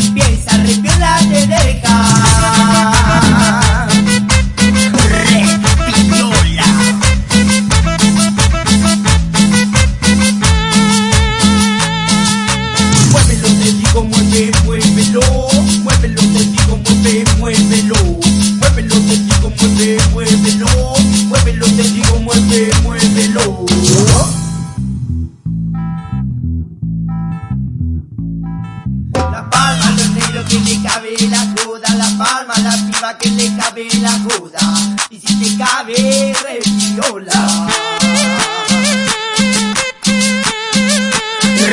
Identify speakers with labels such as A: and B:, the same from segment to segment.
A: empieza, Reviola te deja Reviola Muévelo, te digo, mueve, muévelo. Muévelo, te digo, mueve, muévelo. Muévelo, te digo, mueve, muévelo. Muévelo, te digo, mueve, muévelo. Joda. La piba que le cabe la joda. Y si te cabe, reviola.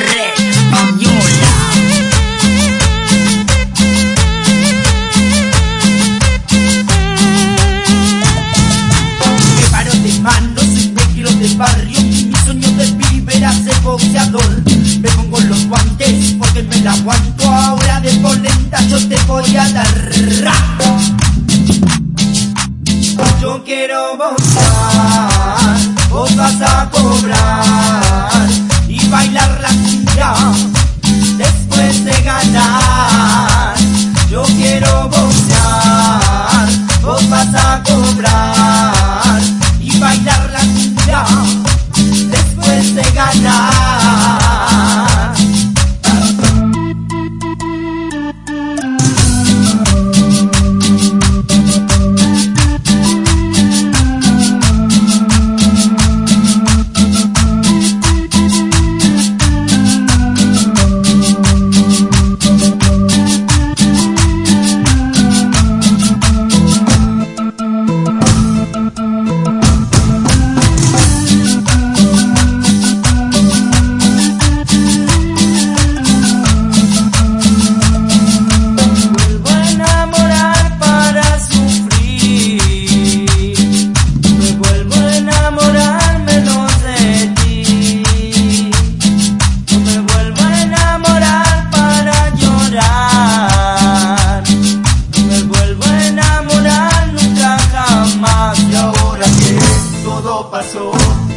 A: Reviola. Me paro de manos y me quiero del barrio Mi sueño de vivir a ser boxeador la aguanto Ahora de polenta yo te voy a dar. Yo quiero boxear Vos vas a cobrar Y bailar la cumbia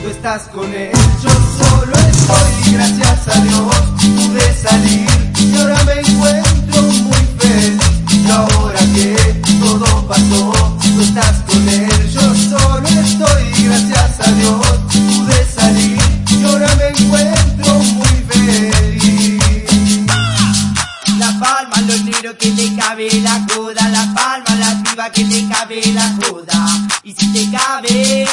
A: tú estás con él. Yo solo estoy, gracias a Dios, pude salir. Y ahora me encuentro muy feliz. Y ahora que todo pasó, tú estás con él. Yo solo estoy, gracias a Dios, pude salir. Y ahora me encuentro muy feliz. La palma, los negros que te cabe la joda. La palma, la piba que te cabe la joda. Te cabe.